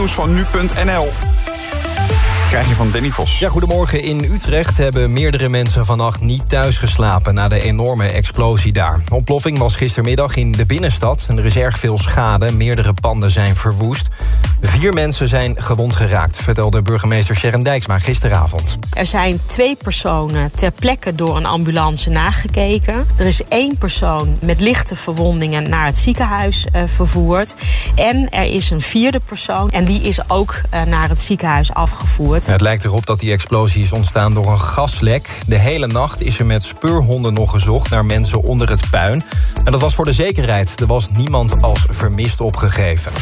nieuws van nu.nl. Krijg je van Danny Vos. Ja, goedemorgen. In Utrecht hebben meerdere mensen vannacht niet thuis geslapen... na de enorme explosie daar. De ontploffing was gistermiddag in de binnenstad. En er is erg veel schade. Meerdere panden zijn verwoest. Vier mensen zijn gewond geraakt... vertelde burgemeester Sharon Dijksma gisteravond. Er zijn twee personen ter plekke door een ambulance nagekeken. Er is één persoon met lichte verwondingen naar het ziekenhuis eh, vervoerd. En er is een vierde persoon en die is ook eh, naar het ziekenhuis afgevoerd. Het lijkt erop dat die explosie is ontstaan door een gaslek. De hele nacht is er met speurhonden nog gezocht naar mensen onder het puin. En dat was voor de zekerheid. Er was niemand als vermist opgegeven.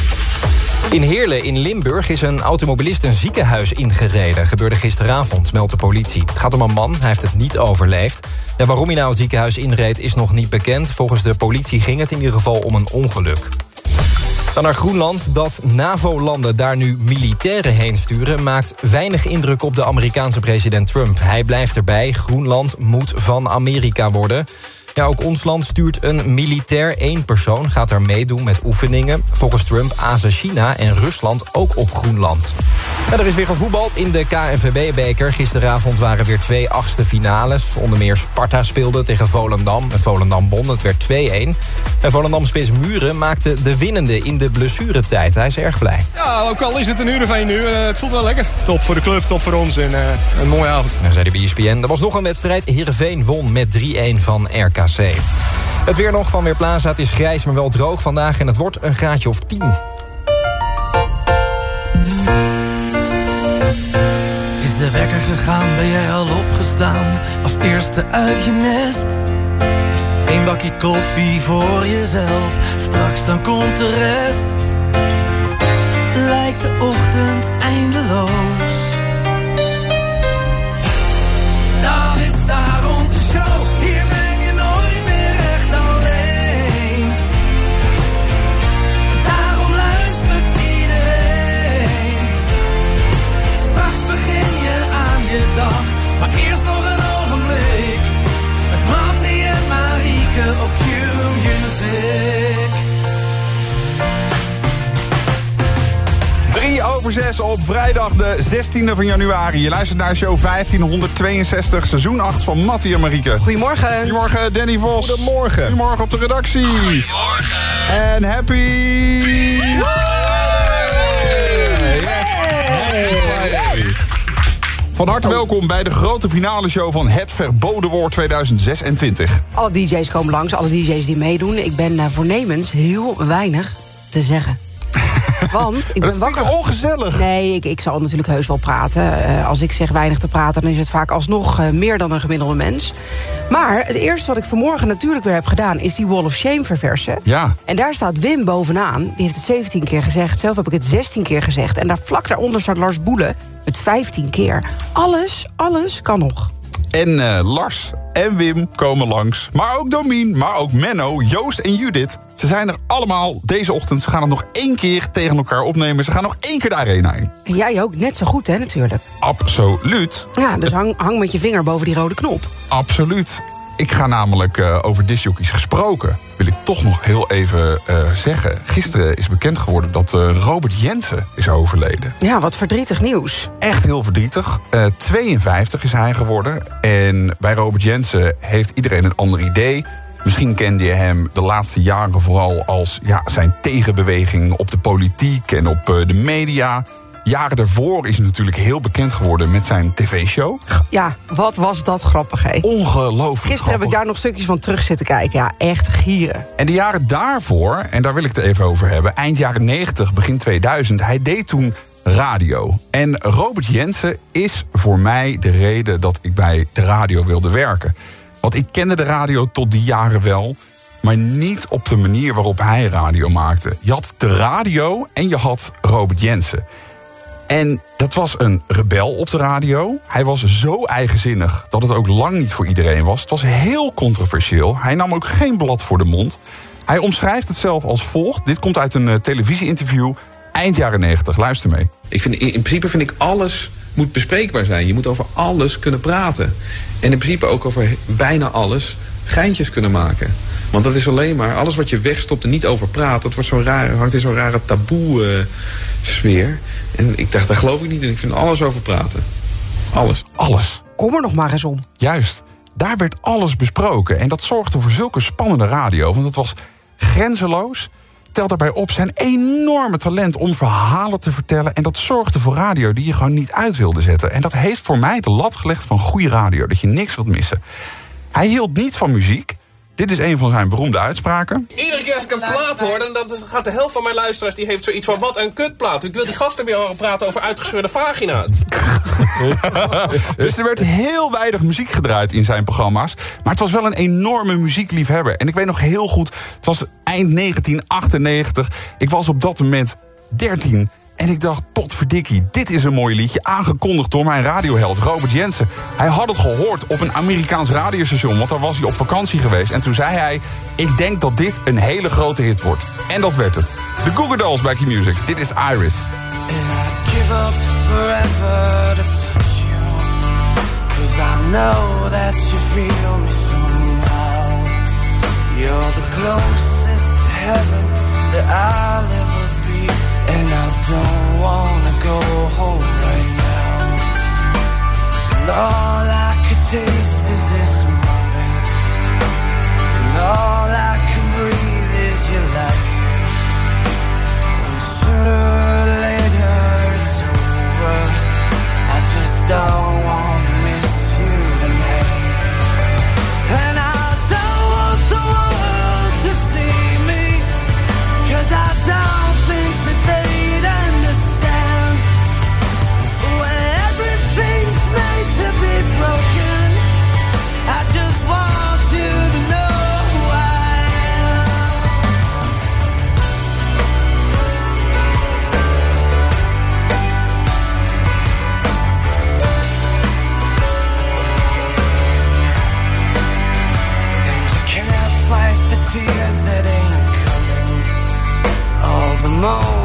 In Heerlen in Limburg is een automobilist een ziekenhuis ingereden. Gebeurde gisteravond, meldt de politie. Het gaat om een man, hij heeft het niet overleefd. Waarom hij nou het ziekenhuis inreed is nog niet bekend. Volgens de politie ging het in ieder geval om een ongeluk. Dan naar Groenland. Dat NAVO-landen daar nu militairen heen sturen... maakt weinig indruk op de Amerikaanse president Trump. Hij blijft erbij. Groenland moet van Amerika worden. Ja, ook ons land stuurt een militair. één persoon gaat daar meedoen met oefeningen. Volgens Trump azen China en Rusland ook op Groenland. Ja, er is weer gevoetbald in de KNVB-beker. Gisteravond waren weer twee achtste finales. Onder meer Sparta speelde tegen Volendam. En Volendam won, het werd 2-1. En Volendam-spits Muren maakte de winnende in de blessuretijd. Hij is erg blij. Ja, ook al is het een uur of één nu, eh, het voelt wel lekker. Top voor de club, top voor ons en eh, een mooie avond. Dan zei de BSPN. Er was nog een wedstrijd. Heerenveen won met 3-1 van RKC. Het weer nog van Weerplaza. Het is grijs, maar wel droog vandaag. En het wordt een graadje of 10. Is de wekker gegaan, ben jij al opgestaan? Als eerste uit je nest. Eén bakje koffie voor jezelf, straks dan komt de rest. Lijkt de ochtend vrijdag de 16e van januari. Je luistert naar show 1562, seizoen 8 van Mattie en Marieke. Goedemorgen. Goedemorgen, Danny Vos. Goedemorgen. Goedemorgen op de redactie. Goedemorgen. En happy... Van harte welkom bij de grote finale show van Het Verboden Woord 2026. Alle DJ's komen langs, alle DJ's die meedoen. Ik ben eh, voornemens heel weinig te zeggen. Want ik ben dat vind ik wakker. ongezellig. Nee, ik, ik zal natuurlijk heus wel praten. Eh, als ik zeg weinig te praten, dan is het vaak alsnog eh, meer dan een gemiddelde mens. Maar het eerste wat ik vanmorgen natuurlijk weer heb gedaan... is die Wall of Shame verversen. Ja. En daar staat Wim bovenaan. Die heeft het 17 keer gezegd. Zelf heb ik het 16 keer gezegd. En daar vlak daaronder staat Lars Boelen met 15 keer. Alles, alles kan nog. En eh, Lars en Wim komen langs. Maar ook Domien, maar ook Menno, Joost en Judith. Ze zijn er allemaal deze ochtend. Ze gaan het nog één keer tegen elkaar opnemen. Ze gaan nog één keer de arena in. En jij ook, net zo goed hè, natuurlijk. Absoluut. Ja, dus hang, hang met je vinger boven die rode knop. Absoluut. Ik ga namelijk eh, over discjockeys gesproken. Wil ik toch nog heel even eh, zeggen. Gisteren is bekend geworden dat eh, Robert Jensen is overleden. Ja, wat verdrietig nieuws. Echt heel verdrietig. Eh, 52 is hij geworden. En bij Robert Jensen heeft iedereen een ander idee. Misschien kende je hem de laatste jaren vooral als ja, zijn tegenbeweging op de politiek en op de media. Jaren daarvoor is hij natuurlijk heel bekend geworden met zijn tv-show. Ja, wat was dat grappig, hè? Ongelooflijk Gisteren heb ik daar nog stukjes van terug zitten kijken. Ja, echt gieren. En de jaren daarvoor, en daar wil ik het even over hebben... eind jaren 90, begin 2000, hij deed toen radio. En Robert Jensen is voor mij de reden dat ik bij de radio wilde werken. Want ik kende de radio tot die jaren wel... maar niet op de manier waarop hij radio maakte. Je had de radio en je had Robert Jensen. En dat was een rebel op de radio. Hij was zo eigenzinnig dat het ook lang niet voor iedereen was. Het was heel controversieel. Hij nam ook geen blad voor de mond. Hij omschrijft het zelf als volgt. Dit komt uit een uh, televisie-interview eind jaren 90. Luister mee. Ik vind, in principe vind ik alles moet bespreekbaar zijn. Je moet over alles kunnen praten. En in principe ook over bijna alles geintjes kunnen maken. Want dat is alleen maar alles wat je wegstopt en niet over praat. Dat wordt zo'n rare, hangt in zo'n rare taboe uh, sfeer. En ik dacht, daar geloof ik niet in. Ik vind alles over praten. Alles. Alles. Kom er nog maar eens om. Juist. Daar werd alles besproken. En dat zorgde voor zulke spannende radio. Want het was grenzeloos. Telt daarbij op zijn enorme talent om verhalen te vertellen. En dat zorgde voor radio die je gewoon niet uit wilde zetten. En dat heeft voor mij de lat gelegd van goede radio. Dat je niks wilt missen. Hij hield niet van muziek. Dit is een van zijn beroemde uitspraken. Iedere keer als ik een plaat hoor, dan, dan gaat de helft van mijn luisteraars... die heeft zoiets van, wat een kutplaat. Ik wil die gasten weer horen praten over uitgescheurde vagina's. dus er werd heel weinig muziek gedraaid in zijn programma's. Maar het was wel een enorme muziekliefhebber. En ik weet nog heel goed, het was eind 1998. Ik was op dat moment 13... En ik dacht, potverdikkie, dit is een mooi liedje. Aangekondigd door mijn radioheld Robert Jensen. Hij had het gehoord op een Amerikaans radiostation. Want daar was hij op vakantie geweest. En toen zei hij, ik denk dat dit een hele grote hit wordt. En dat werd het. De Google Dolls bij Q-Music. Dit is Iris. give up forever I know that you feel me You're the closest to heaven that I'll And I don't wanna go home right now. And all I could taste is this moment And all I can breathe is your life. And sooner or later it's over. I just don't wanna more.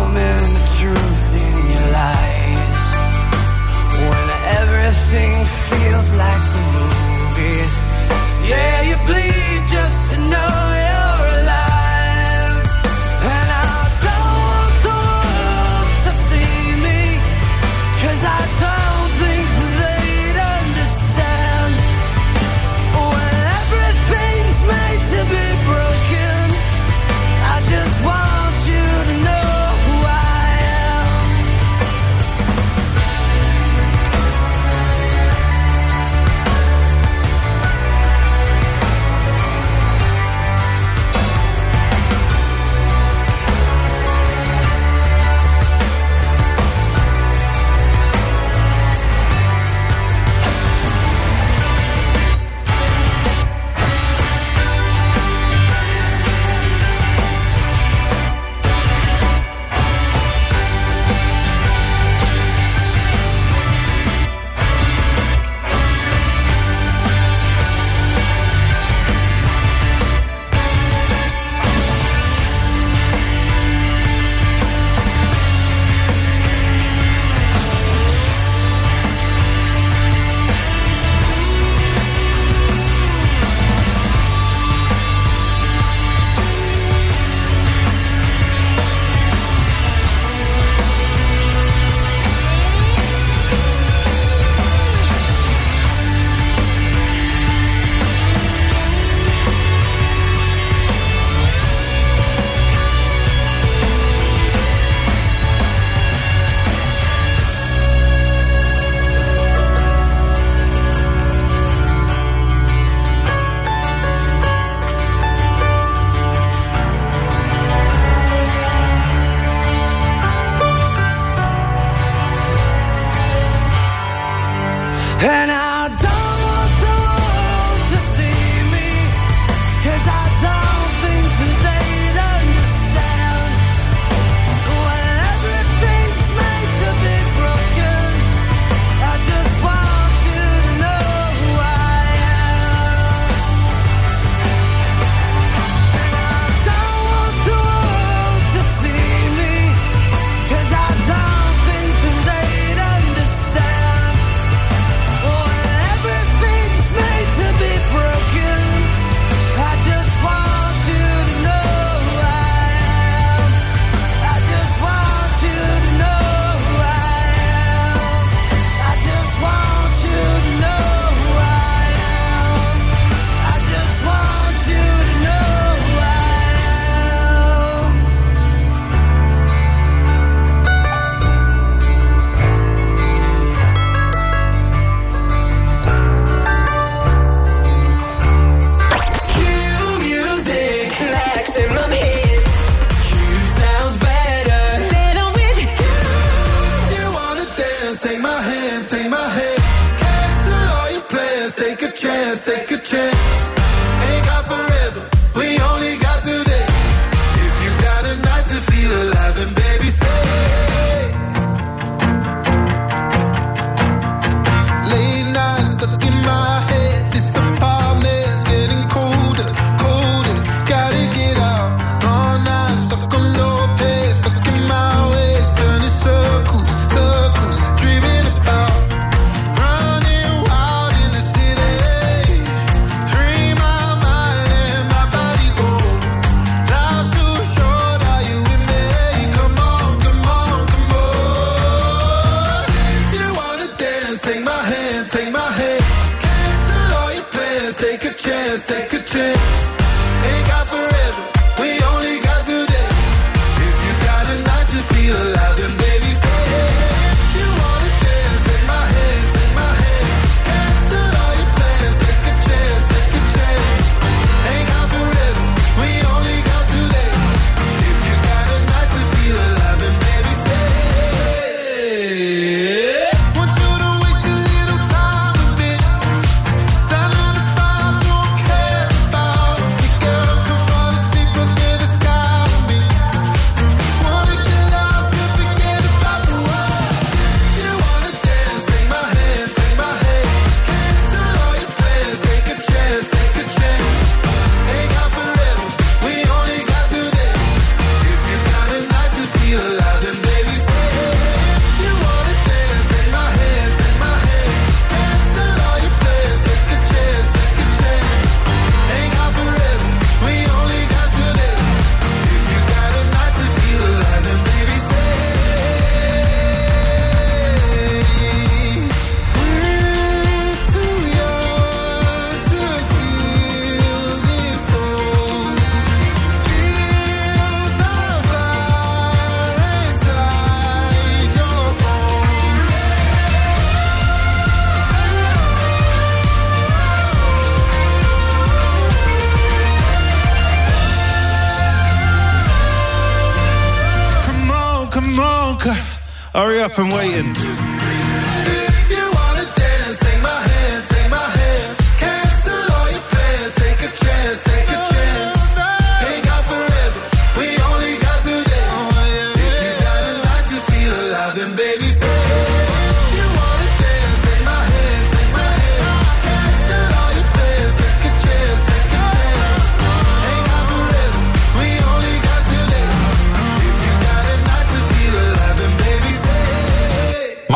Up and waiting.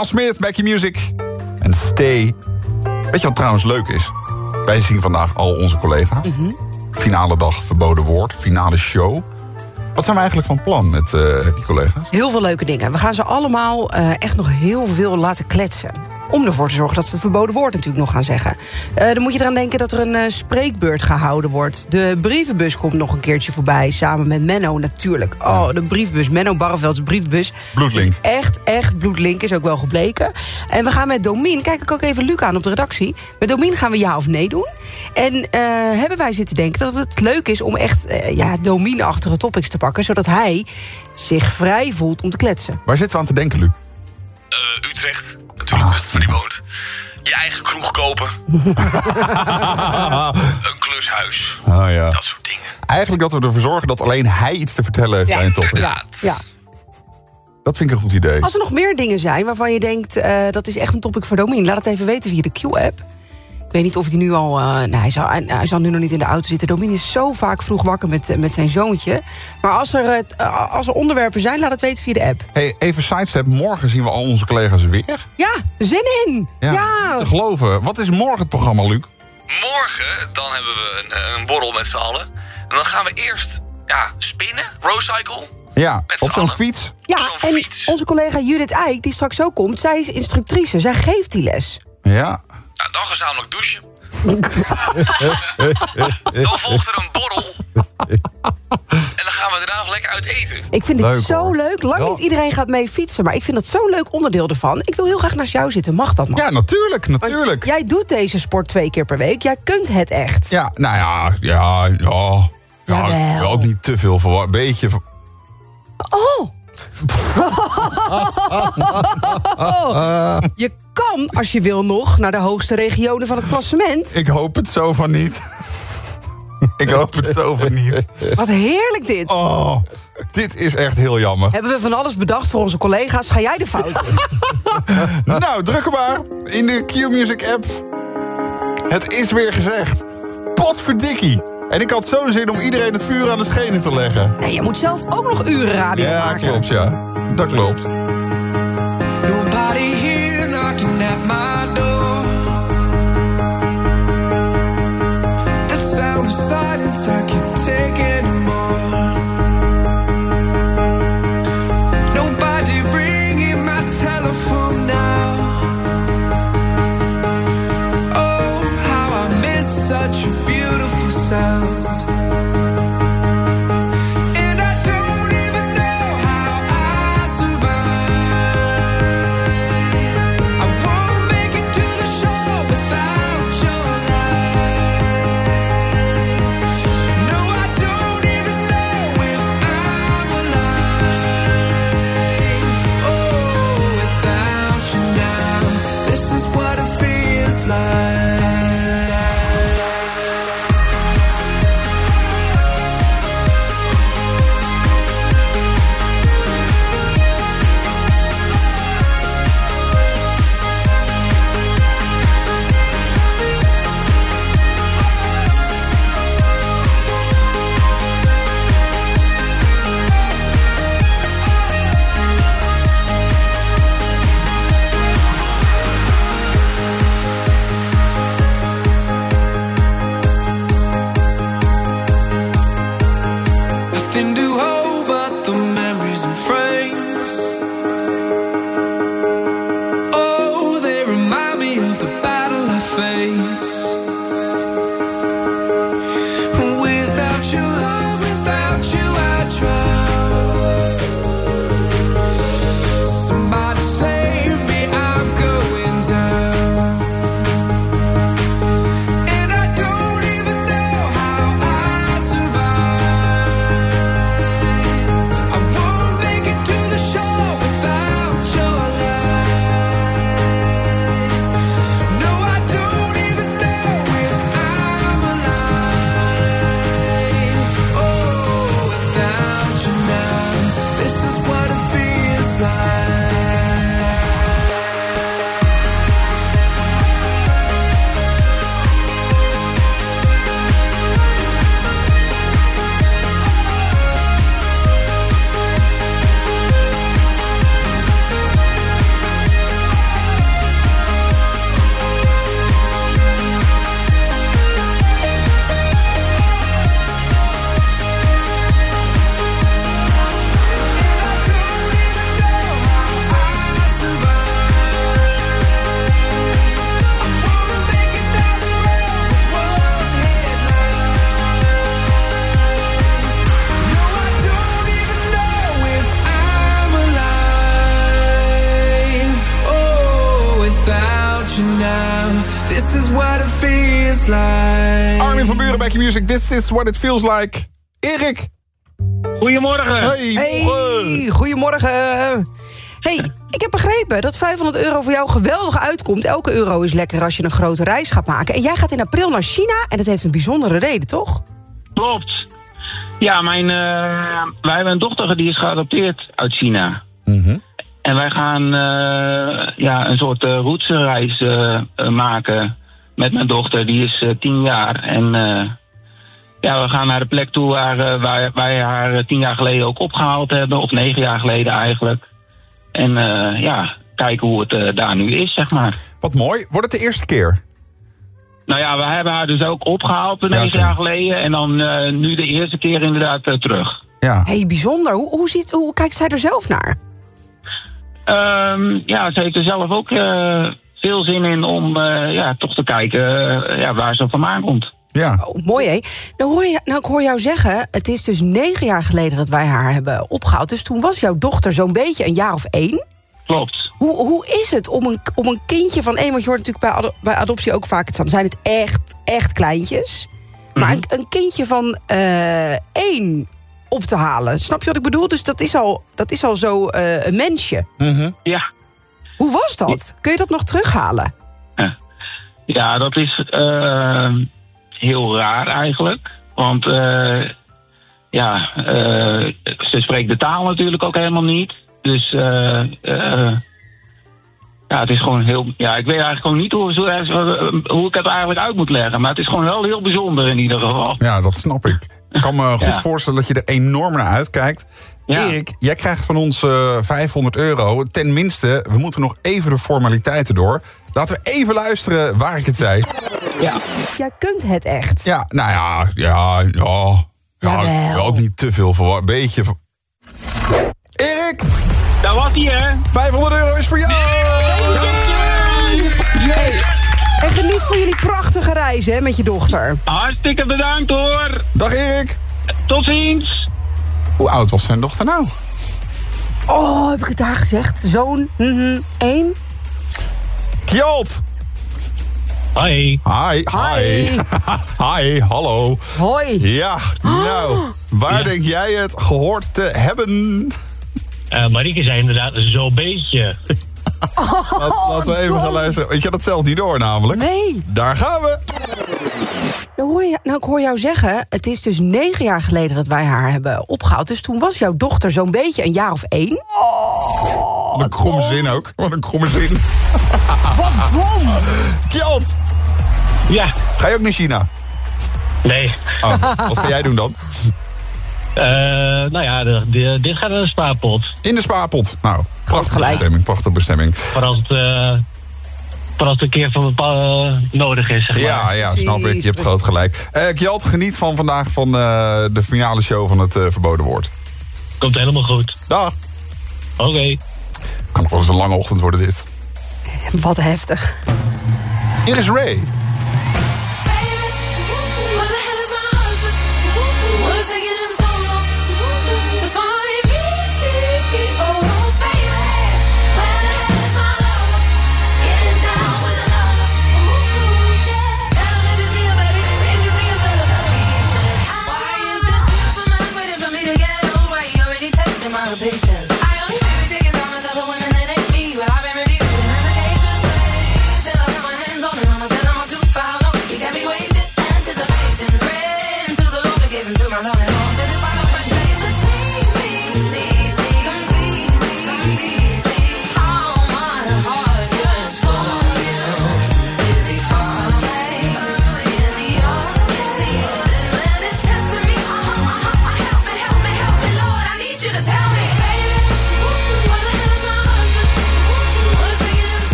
Miles Smith, Back Your Music. En Stay. Weet je wat trouwens leuk is? Wij zien vandaag al onze collega's. Mhm. Finale dag verboden woord, finale show. Wat zijn we eigenlijk van plan met eh, die collega's? Heel veel leuke dingen. We gaan ze allemaal eh, echt nog heel veel laten kletsen. Om ervoor te zorgen dat ze het verboden woord natuurlijk nog gaan zeggen. Eh, dan moet je eraan denken dat er een eh, spreekbeurt gehouden wordt. De brievenbus komt nog een keertje voorbij. Samen met Menno natuurlijk. Oh, de brievenbus. Menno Barreveld's brievenbus. Bloedlink. Is echt, echt bloedlink. Is ook wel gebleken. En we gaan met Domien, kijk ik ook even Luc aan op de redactie. Met Domien gaan we ja of nee doen. En eh, hebben wij zitten denken dat het leuk is om echt ja, Domien-achtige topics te pakken. Zodat hij zich vrij voelt om te kletsen. Waar zitten we aan te denken, Luc? Eh, Utrecht, natuurlijk, waar die woont. Je eigen kroeg kopen. een klushuis. Oh ja. Dat soort dingen. Eigenlijk dat we ervoor zorgen dat alleen hij iets te vertellen heeft bij een topic. Inderdaad. Ja. Dat vind ik een goed idee. Als er nog meer dingen zijn waarvan je denkt... eh, dat is echt een topic voor Domien, laat het even weten via de Q-app. Ik weet niet of hij nu al... eh, nou, hij, zal, hij, hij zal nu nog niet in de auto zitten. Domien is zo vaak vroeg wakker met, eh, met zijn zoontje. Maar als er, eh, als er onderwerpen zijn, laat het weten via de app. Hey, even sidestep. Morgen zien we al onze collega's weer. Ja, zin in! Ja, te geloven. Wat is morgen het programma, Luc? Morgen, dan hebben we een, een borrel met z'n allen. En dan gaan we eerst ja, spinnen, rowcycle. Ja, Met op zo'n fiets. ja zo'n en onze collega Judith Eijk, die straks ook komt... zij is instructrice, zij geeft die les. Ja. Nou, dan gezamenlijk douchen. dan volgt er een borrel. en dan gaan we daarna nog lekker uit eten. Ik vind het Leuk, zo hoor. leuk. Lang Ja. niet iedereen gaat mee fietsen, maar ik vind dat zo'n leuk onderdeel ervan. Ik wil heel graag naast jou zitten. Mag dat, man? Ja, natuurlijk, Want natuurlijk. Jij doet deze sport twee keer per week. Jij kunt het echt. Ja, nou ja, ja, ja. ja ook niet te veel voor een beetje. ver- Oh! Je kan, als je wil, nog naar de hoogste regionen van het klassement. Ik hoop het zo van niet. ik hoop het zo van niet. Wat heerlijk dit. Oh, dit is echt heel jammer. Hebben we van alles bedacht voor onze collega's? Ga jij de fout in? Nou, druk hem maar in de Q-Music app. Het is weer gezegd. Potverdikkie. En ik had zo'n zin om iedereen het vuur aan de schenen te leggen. Nee, je moet zelf ook nog uren radio Ja, maken. klopt, ja. Dat klopt. This is what it feels like. Armin van Buren, Music, this is what it feels like. Erik. Goedemorgen. Hey, Hey, goedemorgen. Hey, ik heb begrepen dat 500 euro voor jou geweldig uitkomt. Elke euro is lekker als je een grote reis gaat maken. En jij gaat in april naar China en dat heeft een bijzondere reden, toch? Klopt. Ja, mijn, eh, wij hebben een dochter die is geadopteerd uit China. En wij gaan eh, ja, een soort uh, routsereis eh, eh, maken met mijn dochter. Die is eh, tien jaar. En eh, ja, we gaan naar de plek toe waar eh, wij, wij haar eh, tien jaar geleden ook opgehaald hebben. Of negen jaar geleden eigenlijk. En eh, ja, kijken hoe het eh, daar nu is, zeg maar. Wat mooi. Wordt het de eerste keer? Nou ja, we hebben haar dus ook opgehaald negen jaar geleden. En dan eh, nu de eerste keer inderdaad eh, terug. Ja. Hey, bijzonder. Hoe, hoe, ziet, hoe kijkt zij er zelf naar? Ehm, ja, ze heeft er zelf ook eh, veel zin in om eh, ja, toch te kijken eh, ja, waar ze vandaan komt. Ja. Oh, mooi, hè? Nou, hoor je, nou, ik hoor jou zeggen, het is dus negen jaar geleden dat wij haar hebben opgehaald. Dus toen was jouw dochter zo'n beetje een jaar of één. Klopt. Hoe, hoe is het om een, om een kindje van één... want je hoort natuurlijk bij, ado- bij adoptie ook vaak... het zijn, zijn het echt, echt kleintjes. Maar een, een kindje van eh, één op te halen. Snap je wat ik bedoel? Dus dat is al, dat is al zo eh, een mensje. Ja. Hoe was dat? Kun je dat nog terughalen? Ja, dat is eh, heel raar eigenlijk. Want eh, ja, eh, ze spreekt de taal natuurlijk ook helemaal niet. Dus eh, eh, ja, het is gewoon heel. Ja, ik weet eigenlijk gewoon niet hoe, hoe, hoe ik het eigenlijk uit moet leggen. Maar het is gewoon wel heel bijzonder in ieder geval. Ja, dat snap ik. Ik kan me goed Ja. voorstellen dat je er enorm naar uitkijkt. Erik, jij krijgt van ons eh, 500 euro. Tenminste, we moeten nog even de formaliteiten door. Laten we even luisteren waar ik het zei. Ja. Jij kunt het echt. Ja, nou ja, ja, ja. ja ook niet te veel voor. Een beetje. voor- Erik! Daar was hij, hè? 500 euro is voor jou! Hey, en geniet van jullie prachtige reis hè, met je dochter. Hartstikke bedankt hoor. Dag Erik! Tot ziens. Hoe oud was zijn dochter nou? Oh, heb ik het daar gezegd? Zoon, mhm, één. Kjalt! Hoi. Hi, hi. Hi, hallo. Hoi. Ja, nou, waar denk jij het gehoord te hebben? Eh Marieke zei inderdaad zo'n beetje. Laat, laten we even gaan luisteren. Weet je dat zelf niet door namelijk? Nee. Daar gaan we. Nou, hoor je, nou, ik hoor jou zeggen, het is dus negen jaar geleden dat wij haar hebben opgehaald. Dus toen was jouw dochter zo'n beetje een jaar of één. Wat een kromme zin ook. Wat een kromme zin. Wat dom! Kjalt! Ja. Ga je ook naar China? Nee. Oh, wat ga jij doen dan? Eh, nou ja, de, de- dit gaat naar de spaarpot. In de spaarpot. Nou, prachtige gelijk. bestemming. Prachtige bestemming. Voor als het, eh, voor als het een keer van eh, nodig is, zeg maar. Ja, ja, snap ik. Je hebt groot gelijk. Eh Kjalt, geniet van vandaag van eh, de finale show van het eh, Verboden Woord. Komt helemaal goed. Dag. Oké. Kan nog wel eens een lange ochtend worden dit. Wat heftig. Hier is Ray.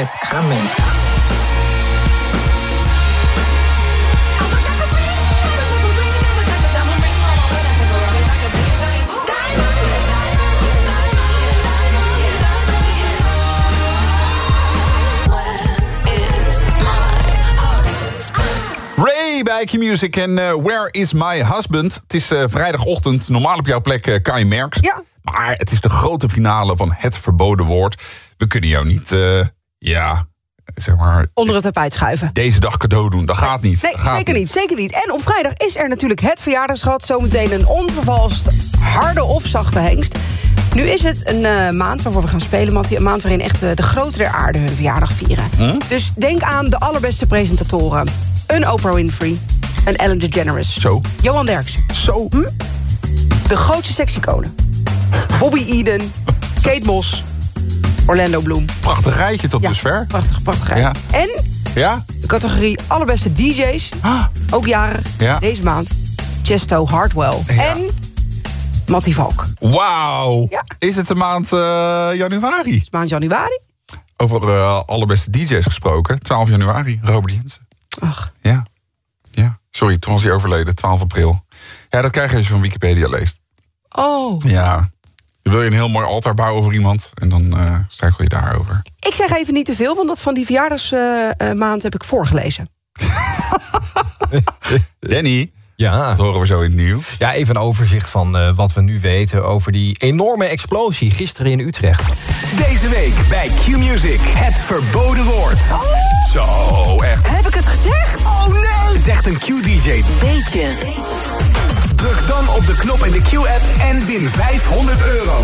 Is coming. Ray bij Q-Music en eh, Where is my husband? Het is eh, vrijdagochtend, normaal op jouw plek eh, Kai Merks. Ja. Maar het is de grote finale van Het Verboden Woord. We kunnen jou niet, eh, ja, zeg maar, Onder het tapijt schuiven. deze dag cadeau doen. Dat gaat niet. Nee, Dat gaat zeker niet, zeker niet. En op vrijdag is er natuurlijk het verjaardagsrad. Zometeen een onvervalst harde of zachte hengst. Nu is het een eh, maand waarvoor we gaan spelen, Mattie. Een maand waarin echt eh, de grote der aarde hun verjaardag vieren. Dus denk aan de allerbeste presentatoren. Een Oprah Winfrey. Een Ellen DeGeneres. Zo. Johan Derksen. Zo. Hm? De grootste seksiconen. Bobby Eden. Kate Moss. Orlando Bloom. Prachtig rijtje tot dusver. Prachtig, prachtig rijtje. Ja. En Ja? de categorie allerbeste DJ's. Ook jarig. Ja. Deze maand. Chesto Hardwell. En Mattie Valk. Wauw. Is het de maand eh, januari? Maand januari. Over eh, allerbeste DJ's gesproken. 12 januari, Robert Jensen. Ach. Ja. Ja. Sorry, toen was hij overleden, 12 april. Ja, dat krijg je als je van Wikipedia leest. Oh. Ja. Wil je een heel mooi altaar bouwen over iemand. En dan eh struikel je daarover. Ik zeg even niet te veel, want dat van die verjaardagsmaand heb ik voorgelezen. Danny. Ja. Dat horen we zo in het nieuws. Ja, even een overzicht van eh, wat we nu weten over die enorme explosie gisteren in Utrecht. Deze week bij Q-Music, het verboden woord. Zo, echt. Heb ik het gezegd? Oh nee! Zegt een Q-DJ. Beetje. Druk dan op de knop in de Q-app en win 500 euro.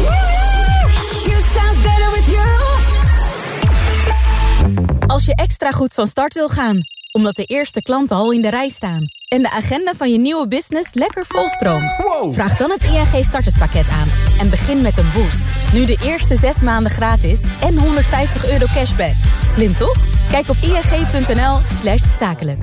Als je extra goed van start wil gaan, omdat de eerste klanten al in de rij staan... en de agenda van je nieuwe business lekker volstroomt... vraag dan het ING starterspakket aan en begin met een boost. Nu de eerste zes maanden gratis en 150 euro cashback. Slim toch? Kijk op ing.nl slash zakelijk.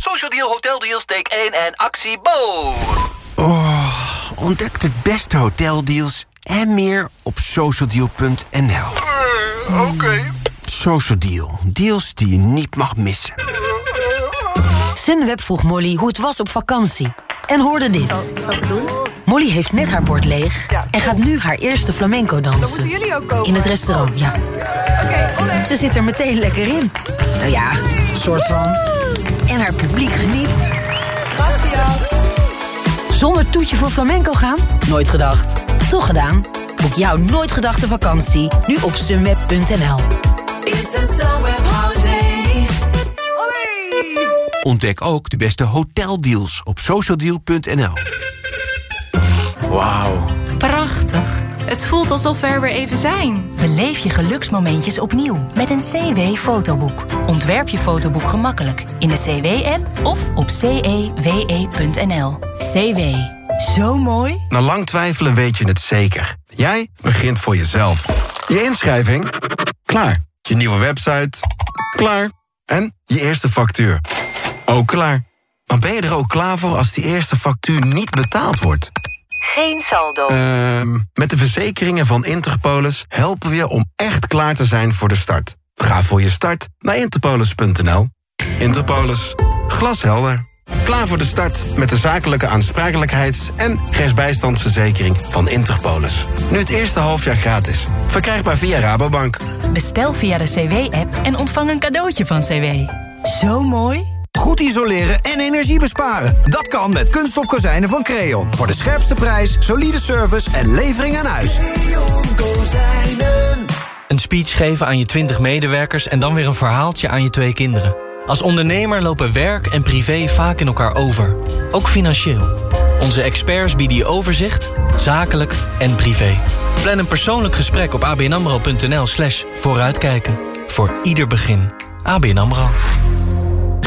Social Deal Hotel Deals take 1 en actie Bo! Oh, ontdek de beste hoteldeals en meer op socialdeal.nl. Oké. Social Deal, deals die je niet mag missen. Sunweb vroeg Molly hoe het was op vakantie. En hoorde dit. Molly heeft net haar bord leeg en gaat nu haar eerste flamenco dansen. Dan moeten jullie ook komen. In het restaurant, ja. Ze zit er meteen lekker in. Nou ja, soort van. En haar publiek geniet. Zonder toetje voor flamenco gaan? Nooit gedacht. Toch gedaan? Boek jouw nooit gedachte vakantie nu op sunweb.nl. Ontdek ook de beste hoteldeals op socialdeal.nl. Wauw. Prachtig. Het voelt alsof we er weer even zijn. Beleef je geluksmomentjes opnieuw met een CW-fotoboek. Ontwerp je fotoboek gemakkelijk in de CW-app of op cewe.nl. CW. Zo mooi. Na lang twijfelen weet je het zeker. Jij begint voor jezelf. Je inschrijving? Klaar. Je nieuwe website? Klaar. En je eerste factuur? Ook klaar. Maar ben je er ook klaar voor als die eerste factuur niet betaald wordt? Geen saldo. Ehm, met de verzekeringen van Interpolis helpen we je om echt klaar te zijn voor de start. Ga voor je start naar interpolis.nl. Interpolis. Glashelder. Klaar voor de start met de zakelijke aansprakelijkheids- en rechtsbijstandsverzekering van Interpolis. Nu het eerste halfjaar gratis. Verkrijgbaar via Rabobank. Bestel via de CW-app en ontvang een cadeautje van CW. Zo mooi. Goed isoleren en energie besparen. Dat kan met kunststof kozijnen van Creon. Voor de scherpste prijs, solide service en levering aan huis. Een speech geven aan je 20 medewerkers en dan weer een verhaaltje aan je twee kinderen. Als ondernemer lopen werk en privé vaak in elkaar over. Ook financieel. Onze experts bieden je overzicht, zakelijk en privé. Plan een persoonlijk gesprek op abnamro.nl slash vooruitkijken. Voor ieder begin. ABN AMRO.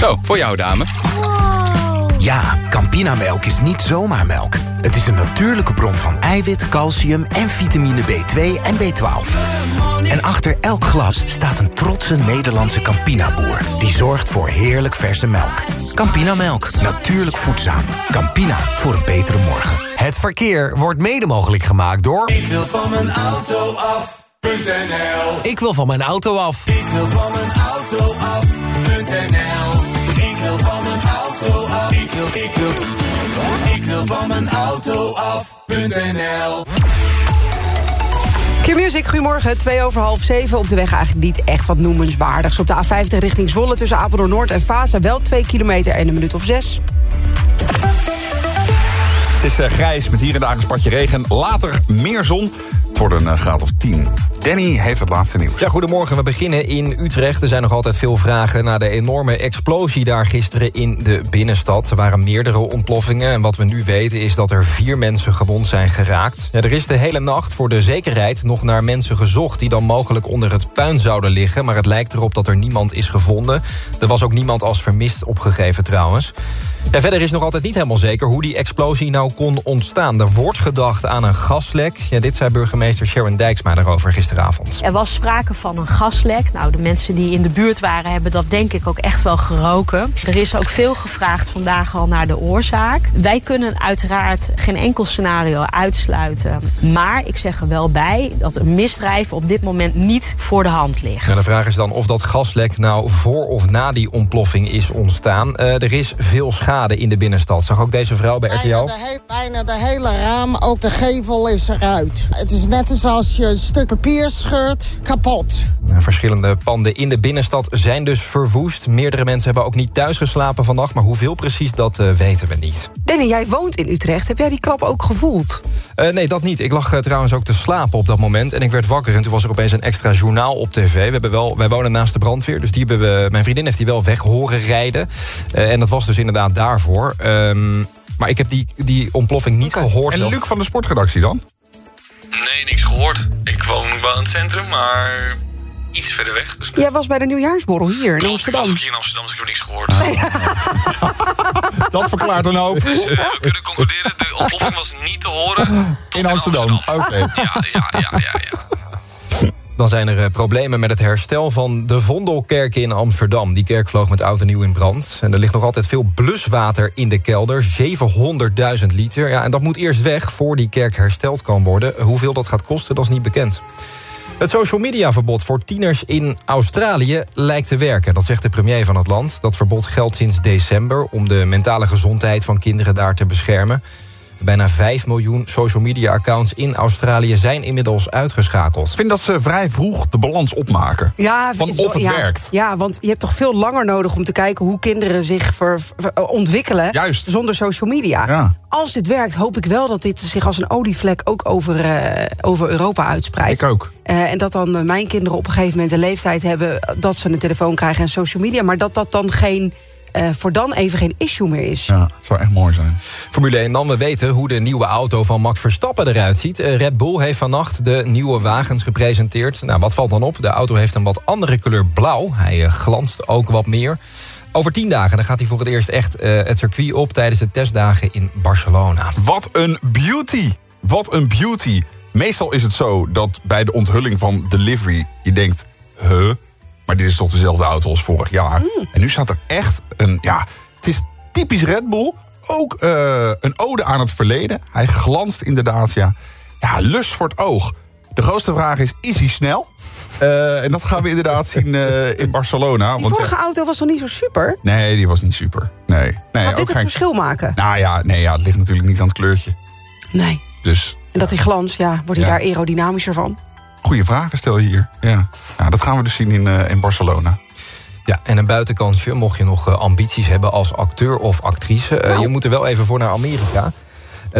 Zo, voor jou dame. Ja, Campinamelk is niet zomaar melk. Het is een natuurlijke bron van eiwit, calcium en vitamine B2 en B12. En achter elk glas staat een trotse Nederlandse Campina-boer... die zorgt voor heerlijk verse melk. Campinamelk, natuurlijk voedzaam. Campina, voor een betere morgen. Het verkeer wordt mede mogelijk gemaakt door... Ik wil van mijn auto af.nl Ik wil van mijn auto af. Ik wil van mijn auto af.nl wil van mijn auto af. Ik wil, ik wil, ik wil van mijn auto af.nl Q-Music, goedemorgen. Twee over half zeven. Op de weg eigenlijk niet echt wat noemenswaardigs. Op de A50 richting Zwolle tussen Apeldoorn Noord en Fasa... wel twee kilometer en een minuut of zes. Het is eh, grijs met hier en daar een spatje regen. Later meer zon. Wordt een eh, graad of 10. Danny heeft het laatste nieuws. Ja, goedemorgen. We beginnen in Utrecht. Er zijn nog altijd veel vragen naar de enorme explosie daar gisteren in de binnenstad. Er waren meerdere ontploffingen. En wat we nu weten is dat er vier mensen gewond zijn geraakt. Ja, er is de hele nacht voor de zekerheid nog naar mensen gezocht... die dan mogelijk onder het puin zouden liggen. Maar het lijkt erop dat er niemand is gevonden. Er was ook niemand als vermist opgegeven trouwens. Ja, verder is nog altijd niet helemaal zeker hoe die explosie nou kon ontstaan. Er wordt gedacht aan een gaslek. Ja, dit zei burgemeester Sharon Dijksma daarover gisteravond. Er was sprake van een gaslek. Nou, de mensen die in de buurt waren hebben dat denk ik ook echt wel geroken. Er is ook veel gevraagd vandaag al naar de oorzaak. Wij kunnen uiteraard geen enkel scenario uitsluiten. Maar ik zeg er wel bij dat een misdrijf op dit moment niet voor de hand ligt. Ja, de vraag is dan of dat gaslek nou voor of na die ontploffing is ontstaan. Eh, er is veel schade in de binnenstad. Zag ook deze vrouw bij RTL? Bijna de, he- bijna de hele raam, ook de gevel is eruit. Het is net als je een stuk papier scheurt, kapot. Nou, Verschillende panden in de binnenstad zijn dus verwoest. Meerdere mensen hebben ook niet thuis geslapen vannacht. Maar hoeveel precies, dat eh, weten we niet. Danny, jij woont in Utrecht. Heb jij die klap ook gevoeld? Eh, nee, dat niet. Ik lag eh, trouwens ook te slapen op dat moment. En ik werd wakker en toen was er opeens een extra journaal op tv. We hebben wel, wij wonen naast de brandweer, dus die hebben we, mijn vriendin heeft die wel weg horen rijden. Eh, en dat was dus inderdaad daarvoor. Ehm, maar ik heb die, die ontploffing niet gehoord. En. Luc van de sportredactie dan? Nee, niks gehoord. Ik woon wel in het centrum, maar iets verder weg. Dus Jij was bij de nieuwjaarsborrel hier in ik Amsterdam. was ook hier in Amsterdam, dus ik heb niks gehoord. Dat verklaart een hoop. Dus eh, we kunnen concluderen, de ontploffing was niet te horen. In Amsterdam, oké. Ja, ja, ja, ja, ja. Dan zijn er eh, problemen met het herstel van de Vondelkerk in Amsterdam. Die kerk vloog met oud en nieuw in brand. En er ligt nog altijd veel bluswater in de kelder. 700.000 liter. Ja, en dat moet eerst weg voor die kerk hersteld kan worden. Hoeveel dat gaat kosten, dat is niet bekend. Het social media verbod voor tieners in Australië lijkt te werken. Dat zegt de premier van het land. Dat verbod geldt sinds december om de mentale gezondheid van kinderen daar te beschermen. Bijna 5 miljoen social media accounts in Australië zijn inmiddels uitgeschakeld. Ik vind dat ze vrij vroeg de balans opmaken. Ja, Van is of het ja, werkt. Ja, want je hebt toch veel langer nodig om te kijken hoe kinderen zich ver- ver- ontwikkelen. Juist. Zonder social media. Ja. Als dit werkt, hoop ik wel dat dit zich als een olievlek ook over, eh, over Europa uitspreidt. Ik ook. Eh, en dat dan eh, mijn kinderen op een gegeven moment een leeftijd hebben dat ze een telefoon krijgen en social media. Maar dat dat dan geen, eh, voor dan even geen issue meer is. Ja, zou echt mooi zijn. Formule 1 dan, we weten hoe de nieuwe auto van Max Verstappen eruit ziet. Eh, Red Bull heeft vannacht de nieuwe wagens gepresenteerd. Nou, wat valt dan op? De auto heeft een wat andere kleur blauw. Hij eh, glanst ook wat meer. Over tien dagen dan gaat hij voor het eerst echt eh, het circuit op... tijdens de testdagen in Barcelona. Wat een beauty. Wat een beauty. Meestal is het zo dat bij de onthulling van delivery je denkt... Huh? Maar dit is toch dezelfde auto als vorig jaar? Hmm. En nu staat er echt een... Ja, het is typisch Red Bull. Ook eh, een ode aan het verleden. Hij glanst inderdaad, ja. Ja, lust voor het oog. De grootste vraag is, is hij snel? Eh, en dat gaan we inderdaad zien eh, in Barcelona. Die Want, vorige ja, auto was toch niet zo super? nee, die was niet super. Nee, nee Gaat dit het geen- verschil maken? Nou ja, nee, ja, het ligt natuurlijk niet aan het kleurtje. Nee. Dus En dat die glans, ja, wordt hij Ja. daar aerodynamischer van? Goeie vragen stel je hier. Ja. ja, dat gaan we dus zien in, eh, in Barcelona. Ja, en een buitenkansje, mocht je nog eh, ambities hebben als acteur of actrice. Eh, Nou. je moet er wel even voor naar Amerika.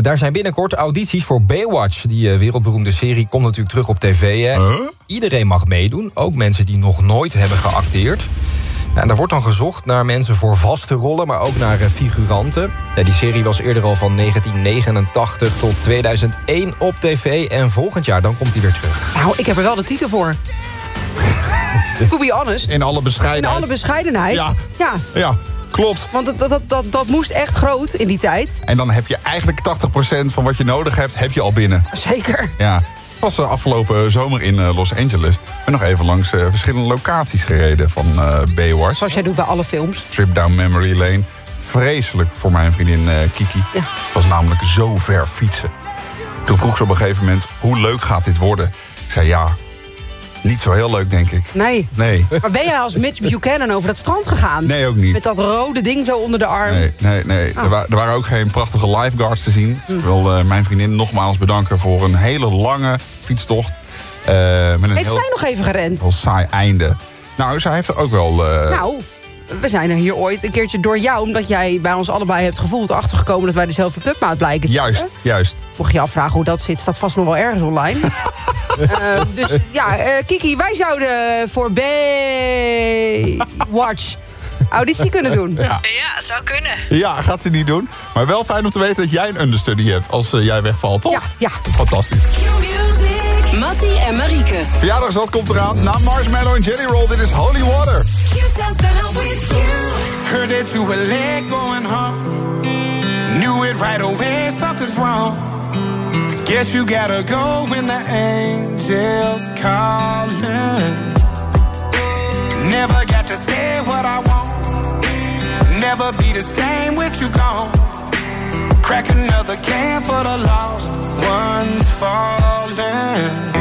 Daar zijn binnenkort audities voor Baywatch. Die wereldberoemde serie komt natuurlijk terug op tv. Hè. Iedereen mag meedoen, ook mensen die nog nooit hebben geacteerd. Ja, en daar wordt dan gezocht naar mensen voor vaste rollen, maar ook naar eh, figuranten. Ja, die serie was eerder al van 1989 tot 2001 op tv. En volgend jaar dan komt hij weer terug. Nou, ik heb er wel de titel voor. to be honest. In alle In bescheidenheid. alle bescheidenheid. Ja. ja. Ja, klopt. Want dat, dat, dat, dat, dat moest echt groot in die tijd. En dan heb je eigenlijk 80% van wat je nodig hebt, heb je al binnen. Zeker. Ja. Ik was eh, afgelopen zomer in eh, Los Angeles. Ben nog even langs eh, verschillende locaties gereden van eh Baywatch. Zoals jij doet bij alle films. Trip down memory lane. Vreselijk voor mijn vriendin eh, Kiki. Ja. Het was namelijk zo ver fietsen. Toen vroeg ze op een gegeven moment, hoe leuk gaat dit worden? Ik zei, ja, niet zo heel leuk, denk ik. Nee. Nee. Maar ben jij als Mitch Buchanan over dat strand gegaan? Nee, ook niet. Met dat rode ding zo onder de arm? Nee, nee, nee. Ah. Er, wa- er waren ook geen prachtige lifeguards te zien. Hm. Ik wil eh, mijn vriendin nogmaals bedanken voor een hele lange fietstocht. Eh, met een Heeft heel, zij nog even gerend? heel saai einde. Nou, zij heeft er ook wel... eh, Nou, we zijn er hier ooit een keertje door jou... omdat jij bij ons allebei hebt gevoeld... achtergekomen dat wij dezelfde clubmaat blijken te Juist, hebben. juist. Mocht je afvragen hoe dat zit, staat vast nog wel ergens online. Eh, dus ja, eh, Kiki, wij zouden voor Baywatch auditie kunnen doen. Ja. Ja, zou kunnen. Ja, gaat ze niet doen. Maar wel fijn om te weten dat jij een understudy hebt als eh, jij wegvalt, toch? Ja, ja. Fantastisch. Mattie en Marieke. Verjaardagszat komt eraan. Na Marshmallow en Jelly Roll, dit is Holy Water. Heard that you were late going home. Knew it right away, something's wrong. Guess you gotta go when the angels calling. Never got to say what I want. Never be the same with you gone. Crack another can for the lost ones falling.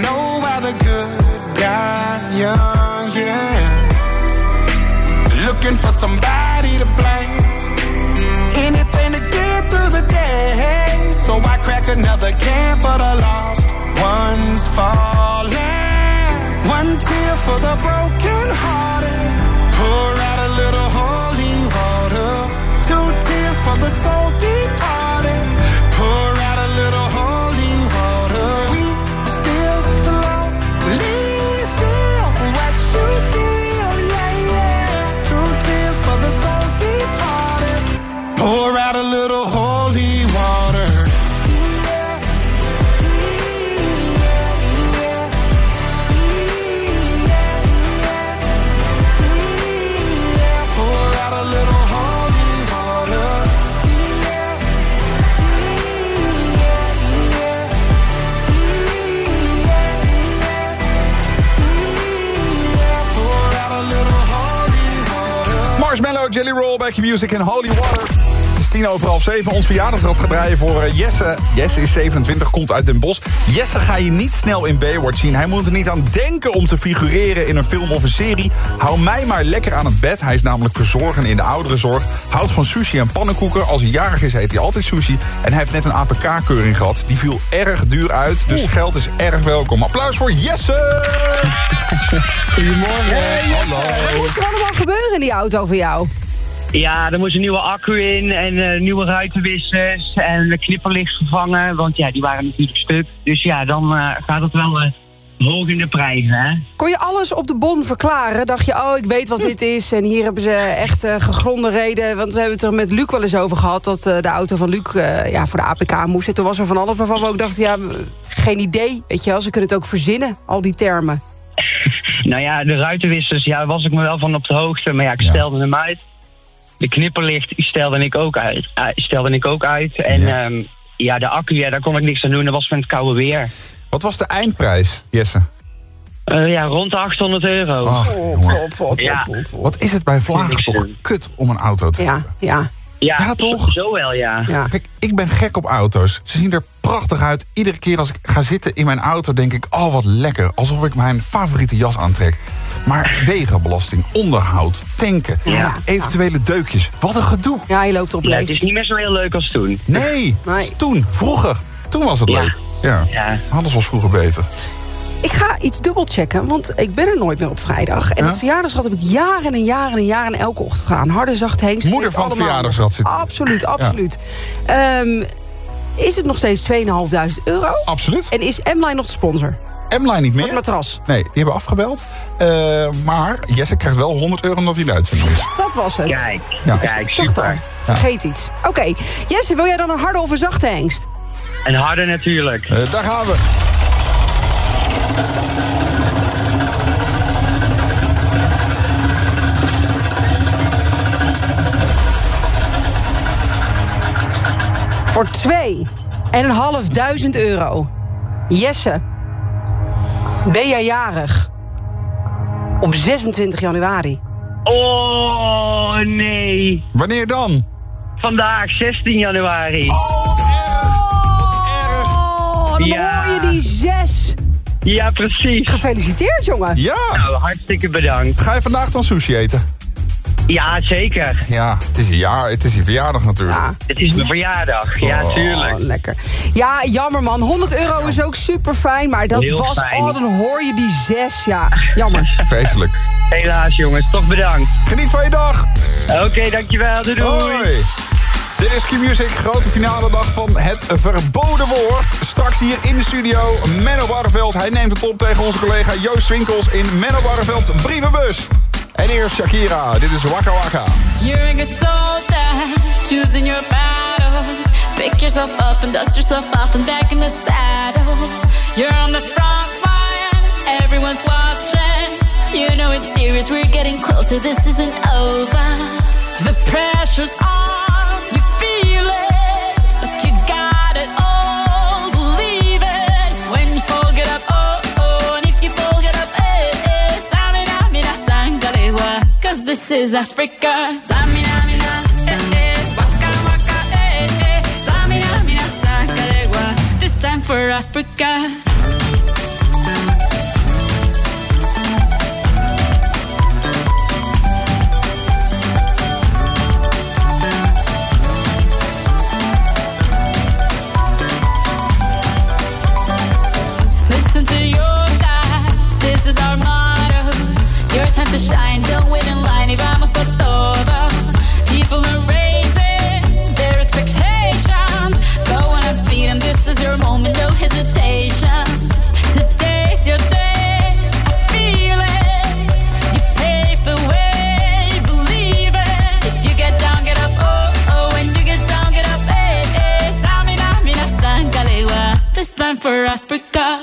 Know why the good die young, yeah. Looking for somebody to blame. Anything to get through the day. So I crack another can for the lost ones falling. One tear for the broken hearted. Pour out a little holy water. Two tears for the soul departed. Jelly Roll, Back Your Music en Holy Water. Het is tien over half zeven. Ons verjaardagsrad gaat draaien voor eh, Jesse. Jesse is 27, komt uit Den Bosch. Jesse ga je niet snel in Baywatch zien. Hij moet er niet aan denken om te figureren in een film of een serie. Hou mij maar lekker aan het bed. Hij is namelijk verzorger in de ouderenzorg. Houdt van sushi en pannenkoeken. Als hij jarig is, eet hij altijd sushi. En hij heeft net een APK-keuring gehad. Die viel erg duur uit, dus geld is erg welkom. Applaus voor Jesse! Goedemorgen. Hey, Jesse. Wat moest er allemaal gebeuren in die auto voor jou? Ja, er moest een nieuwe accu in en eh, nieuwe ruitenwissers en de knipperlicht vervangen. Want ja, die waren natuurlijk stuk. Dus ja, dan eh, gaat het wel eh, hoog in de prijzen, hè. Kon je alles op de bon verklaren? Dacht je, oh, ik weet wat dit is. En hier hebben ze echt eh, gegronde reden. Want we hebben het er met Luc wel eens over gehad... dat eh, de auto van Luc eh, ja, voor de APK moest. En toen was er van alles waarvan we ook dachten... ja, geen idee, weet je wel. Ze kunnen het ook verzinnen, al die termen. Nou ja, de ruitenwissers, ja, daar was ik me wel van op de hoogte. Maar ja, ik stelde hem uit. De knipperlicht stelde ik ook uit. eh, stelde ik ook uit. En ja. ja, de accu, ja, daar kon ik niks aan doen. Dat was van het koude weer. Wat was de eindprijs, Jesse? Eh, ja, rond de 800 euro. Ach, ja. Wat is het bij Vlagen toch kut om een auto te Ja, ja. Ja, toch? Zo wel, ja. Kijk, ik ben gek op auto's. Ze zien er prachtig uit. Iedere keer als ik ga zitten in mijn auto denk ik... oh, wat lekker. Alsof ik mijn favoriete jas aantrek. Maar wegenbelasting, onderhoud, tanken, Ja. eventuele deukjes. Wat een gedoe. Ja, je loopt op Ja, het is niet meer zo heel leuk als toen. Nee, toen, vroeger. Toen was het Ja. leuk. Ja. Ja. Alles was vroeger beter. Ik ga iets dubbelchecken, want ik ben er nooit meer op vrijdag. En Ja? het verjaardagsrad heb ik jaren en jaren en jaren elke ochtend gedaan. Harde, zacht, Hengst. Moeder van het verjaardagsrad zit. Absoluut, Ja. absoluut. Ehm, is het nog steeds 2.500 euro? Absoluut. En is M-Line nog de sponsor? M-Line niet meer. Het matras. Nee, die hebben afgebeld. Eh, maar Jesse krijgt wel 100 euro omdat hij is. Dat was het. Kijk, Ja. kijk, Toch super. daar. Vergeet iets. Oké, Jesse, wil jij dan een harde of een zachte hengst? En harder natuurlijk. Eh, daar gaan we. Voor twee en een half duizend euro. Jesse, ben jij jarig? Op 26 januari. Oh, nee. Wanneer dan? Vandaag, 16 januari. Oh, dan Ja. hoor je die zes. Ja, precies. Gefeliciteerd, jongen. Ja. Nou, hartstikke bedankt. Ga je vandaag dan sushi eten? Ja, zeker. Ja, het is je, jaar, het is je verjaardag natuurlijk. Het is mijn verjaardag. Ja, Oh. tuurlijk. Lekker. Ja, jammer man. 100 euro is ook super fijn. Maar dat Heel was. fijn. Oh, dan hoor je die zes. Ja, jammer. Vreselijk. Helaas, jongens. Toch bedankt. Geniet van je dag. Oké, dankjewel. Doei, doei. Hoi. Dit is Q-Music, grote finale dag van het verboden woord. Straks hier in de studio Menno Barreveld. Hij neemt het op tegen onze collega Joost Winkels in Menno Barrevelds brievenbus. En eerst Shakira, dit is Waka Waka. You're a good soldier, choosing your battle. Pick yourself up and dust yourself off and back in the saddle. You're on the front line, everyone's watching. You know it's serious, we're getting closer, this isn't over. The pressure's on, you feel it, but you this is Africa. Tamina, mina, waka, waka. Tamina, mina, sangalewa, this time for Africa. Time for Africa.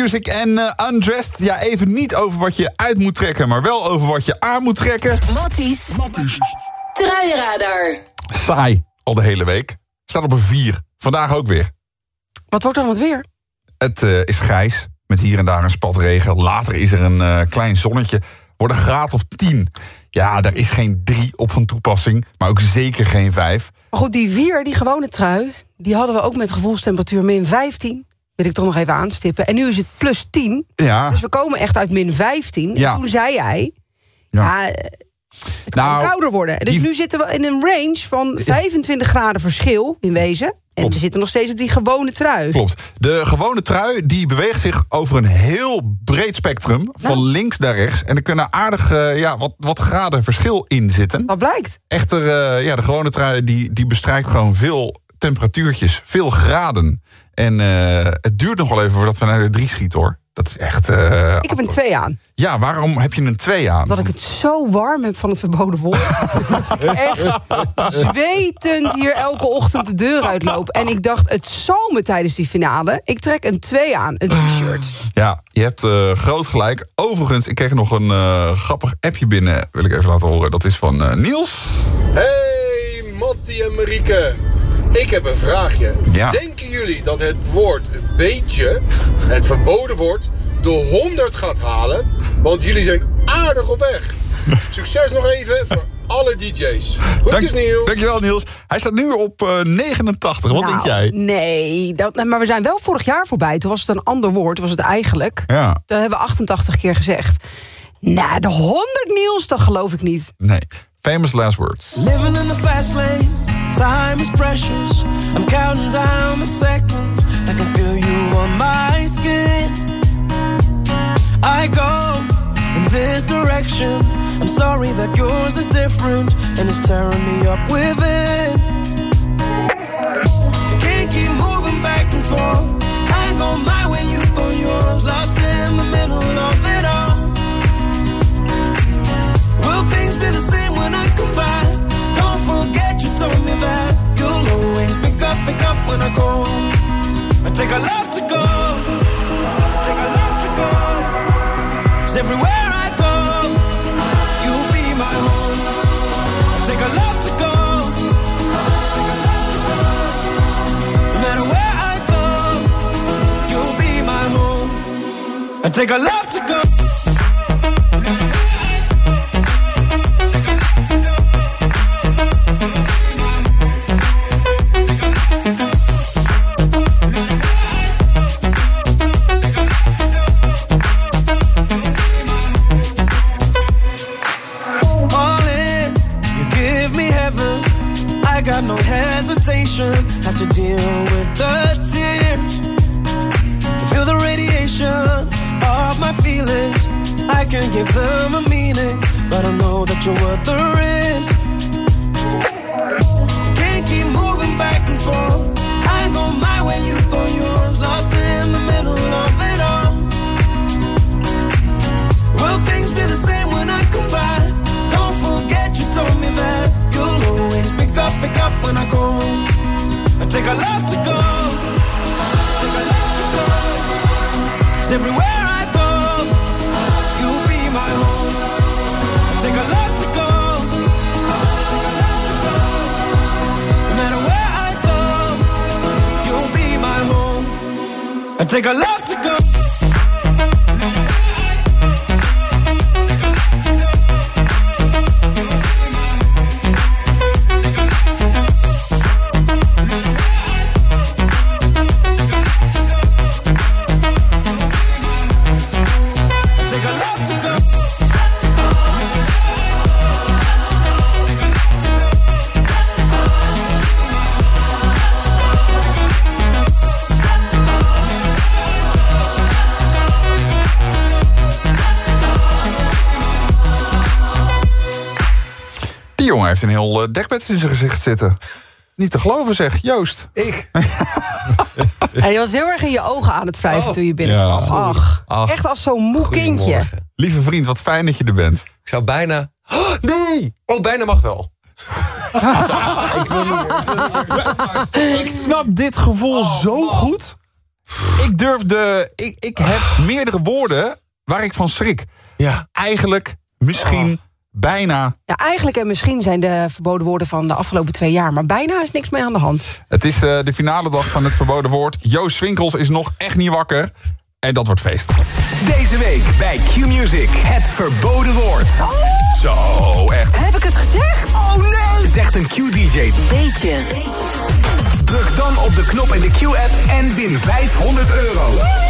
Music en eh, Undressed. Ja, even niet over wat je uit moet trekken, maar wel over wat je aan moet trekken. Matties. Truienradar. Saai, al de hele week. Staat op een 4. Vandaag ook weer. Wat wordt dan het weer? Het eh, is grijs, met hier en daar een spat regen. Later is er een eh, klein zonnetje. Wordt een graad of 10. Ja, daar is geen 3 op van toepassing, maar ook zeker geen 5. Maar goed, die vier, die gewone trui... die hadden we ook met gevoelstemperatuur min 15. Wil ik toch nog even aanstippen. En nu is het plus 10. Ja. Dus we komen echt uit min 15. Ja. En toen zei hij... Ja. Ja, het kan Nou, kouder worden. Dus die- nu zitten we in een range van 25 graden verschil in wezen. En we zitten nog steeds op die gewone trui. Klopt. De gewone trui die beweegt zich over een heel breed spectrum. Van links naar rechts. En er kunnen aardig eh, ja, wat, wat graden verschil in zitten. Wat blijkt? Echter, eh, ja, de gewone trui die, die bestrijkt gewoon veel temperatuurtjes. Veel graden. En eh, het duurt nog wel even voordat we naar de 3 schieten hoor. Dat is echt... eh, Ik heb een 2 aan. ja, waarom heb je een 2 aan? Omdat ik het zo warm heb van het verboden woord. Echt zwetend hier elke ochtend de deur uitloop. En ik dacht, het zal me tijdens die finale. Ik trek een 2 aan, een t-shirt. Ja, je hebt eh, groot gelijk. Overigens, ik kreeg nog een grappig appje binnen. Wil ik even laten horen. Dat is van eh, Niels. Hey, Mattie en Marieke. Ik heb een vraagje. Ja. Denken jullie dat het woord beetje, het verboden woord, de 100 gaat halen? Want jullie zijn aardig op weg. Succes nog even voor alle DJ's. Groetjes Dank- Niels. Dankjewel Niels. Hij staat nu op eh, 89. Wat Nou, denk jij? Nee, dat, maar we zijn wel vorig jaar voorbij. Toen was het een ander woord, was het eigenlijk. Ja. Dat hebben we 88 keer gezegd. Nou, de 100 Niels, dat geloof ik niet. Nee. Famous last words. Living in the fast lane, time is precious. I'm counting down the seconds. I can feel you on my skin. I go in this direction. I'm sorry that yours is different and it's tearing me up within. I can't keep moving back and forth. I go my way, you go yours. Lost in the middle pick up, when I call. I take a love to go. Take a love to go. 'Cause everywhere I go, you'll be my home. I take a love to go. No matter where I go, you'll be my home. I take a love to go. Hesitation. Have to deal with the tears. Feel the radiation of my feelings. I can give them a meaning, but I know that you're worth the risk. Can't keep moving back and forth. I go my way, you go yours. Lost in the middle of it all. Will things be the same when I come back? Don't forget you told me that you'll always pick up, pick up when I call. Take a love to go. 'Cause everywhere I go, you'll be my home. I take a love to go. No matter where I go, you'll be my home. I take a love to go. Heeft een heel eh, dekbed in zijn gezicht zitten. Niet te geloven zeg, Joost. Ik? Je was heel erg in je ogen aan het wrijven toen je Ja. binnenkwam. Ach, Ach. echt als zo'n moe kindje. Lieve vriend, wat fijn dat je er bent. Ik zou bijna... Oh, nee! Oh, bijna mag wel. Ik snap dit gevoel zo goed. Ik durf de... Ik, ik heb meerdere woorden waar ik van schrik. Ja. Eigenlijk, misschien, bijna. Ja, eigenlijk en misschien zijn de verboden woorden van de afgelopen twee jaar. Maar bijna is niks mee aan de hand. Het is eh, de finale dag van het verboden woord. Joost Swinkels is nog echt niet wakker. En dat wordt feest. Deze week bij Q-Music, het verboden woord. Zo, echt. Heb ik het gezegd? Oh nee! Zegt een Q-DJ. Beetje. Druk dan op de knop in de Q-app en win 500 euro.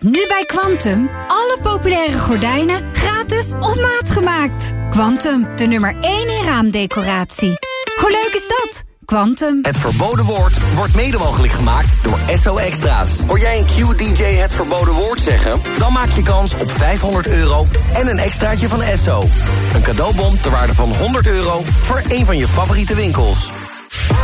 Nu bij Quantum. Alle populaire gordijnen gratis op maat gemaakt. Quantum, de nummer 1 in raamdecoratie. Hoe leuk is dat? Quantum. Het verboden woord wordt mede mogelijk gemaakt door SO Extra's. Hoor jij een Q-DJ het verboden woord zeggen? Dan maak je kans op 500 euro en een extraatje van SO. Een cadeaubon ter waarde van 100 euro voor een van je favoriete winkels.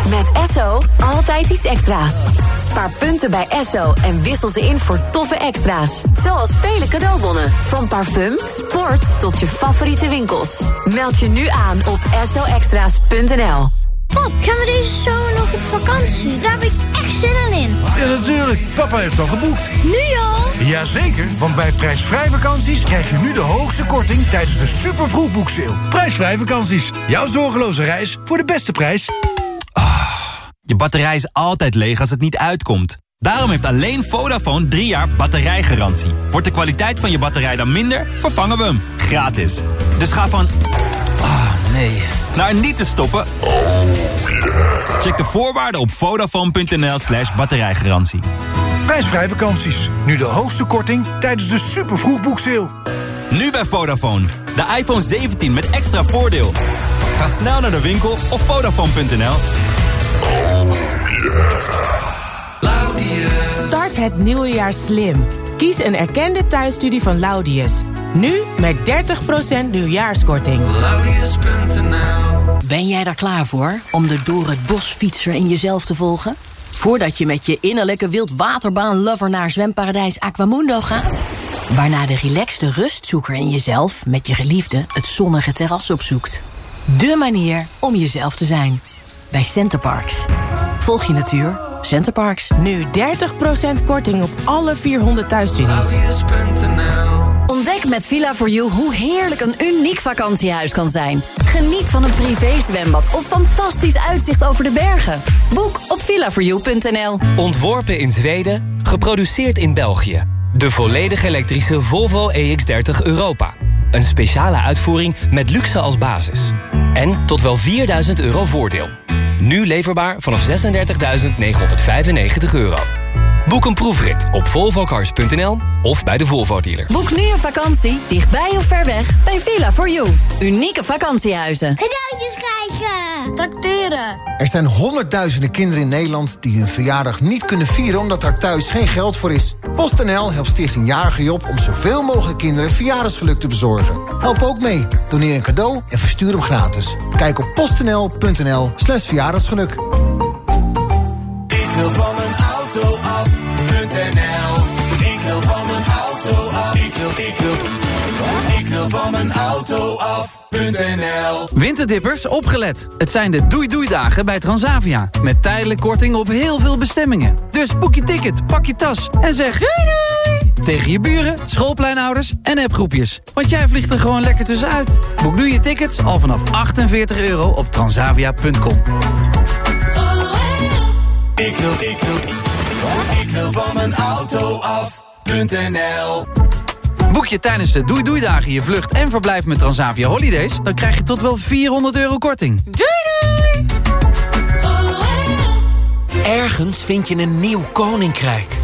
Met Esso altijd iets extra's. Spaar punten bij Esso en wissel ze in voor toffe extra's. Zoals vele cadeaubonnen. Van parfum, sport tot je favoriete winkels. Meld je nu aan op essoextra's.nl. Pap, gaan we deze zomer nog op vakantie? Daar heb ik echt zin in. Ja, natuurlijk. Papa heeft al geboekt. Nu al? Jazeker, want bij prijsvrij vakanties krijg je nu de hoogste korting tijdens de super vroegboekseil. Prijsvrij vakanties. Jouw zorgeloze reis voor de beste prijs. Je batterij is altijd leeg als het niet uitkomt. Daarom heeft alleen Vodafone 3 jaar batterijgarantie. Wordt de kwaliteit van je batterij dan minder, vervangen we hem. Gratis. Dus ga van... Ah, nee. Naar niet te stoppen. Check de voorwaarden op vodafone.nl slash batterijgarantie. Prijsvrij vakanties. Nu de hoogste korting tijdens de super vroegboekseil. Nu bij Vodafone. De iPhone 17 met extra voordeel. Ga snel naar de winkel op vodafone.nl. Start het nieuwe jaar slim. Kies een erkende thuisstudie van Laudius. Nu met 30% nieuwjaarskorting. Ben jij daar klaar voor om de door het bos fietser in jezelf te volgen? Voordat je met je innerlijke wildwaterbaan-lover naar zwemparadijs Aquamundo gaat? Waarna de relaxte rustzoeker in jezelf met je geliefde het zonnige terras opzoekt. De manier om jezelf te zijn. Bij Centerparks. Volg je natuur. Centerparks. Nu 30% korting op alle 400 thuisstudies. Ontdek met Villa4You hoe heerlijk een uniek vakantiehuis kan zijn. Geniet van een privézwembad of fantastisch uitzicht over de bergen. Boek op villa4you.nl. Ontworpen in Zweden, geproduceerd in België. De volledig elektrische Volvo EX30 Europa. Een speciale uitvoering met luxe als basis. En tot wel 4000 euro voordeel. Nu leverbaar vanaf 36.995 euro. Boek een proefrit op volvocars.nl of bij de Volvo dealer. Boek nu een vakantie, dichtbij of ver weg, bij Villa4You. Unieke vakantiehuizen. Cadeautjes krijgen. Tracteren. Er zijn honderdduizenden kinderen in Nederland die hun verjaardag niet kunnen vieren omdat er thuis geen geld voor is. PostNL helpt Stichting Jarige Job om zoveel mogelijk kinderen verjaardagsgeluk te bezorgen. Help ook mee. Doneer een cadeau en verstuur hem gratis. Kijk op postnl.nl slash verjaardagsgeluk. Ik wil van mijn auto af.nl wil van mijn auto af.nl Winterdippers, opgelet. Het zijn de doei-doei-dagen bij Transavia. Met tijdelijk korting op heel veel bestemmingen. Dus boek je ticket, pak je tas en zeg doei doei! Tegen je buren, schoolpleinouders en appgroepjes. Want jij vliegt er gewoon lekker tussenuit. Boek nu je tickets al vanaf 48 euro op transavia.com. Ik wil, ik wil, ik wil van mijn auto af.nl Boek je tijdens de Doei Doei Dagen je vlucht en verblijf met Transavia Holidays... dan krijg je tot wel 400 euro korting. Doei doei! Ergens vind je een nieuw koninkrijk.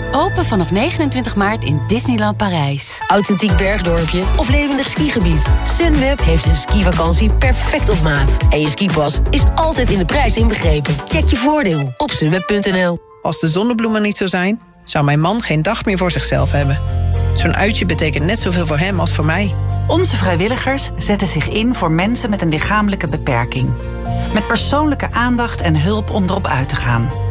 Open vanaf 29 maart in Disneyland Parijs. Authentiek bergdorpje of levendig skigebied. Sunweb heeft een skivakantie perfect op maat. En je skipas is altijd in de prijs inbegrepen. Check je voordeel op sunweb.nl. Als de zonnebloemen niet zo zijn, zou mijn man geen dag meer voor zichzelf hebben. Zo'n uitje betekent net zoveel voor hem als voor mij. Onze vrijwilligers zetten zich in voor mensen met een lichamelijke beperking. Met persoonlijke aandacht en hulp om erop uit te gaan.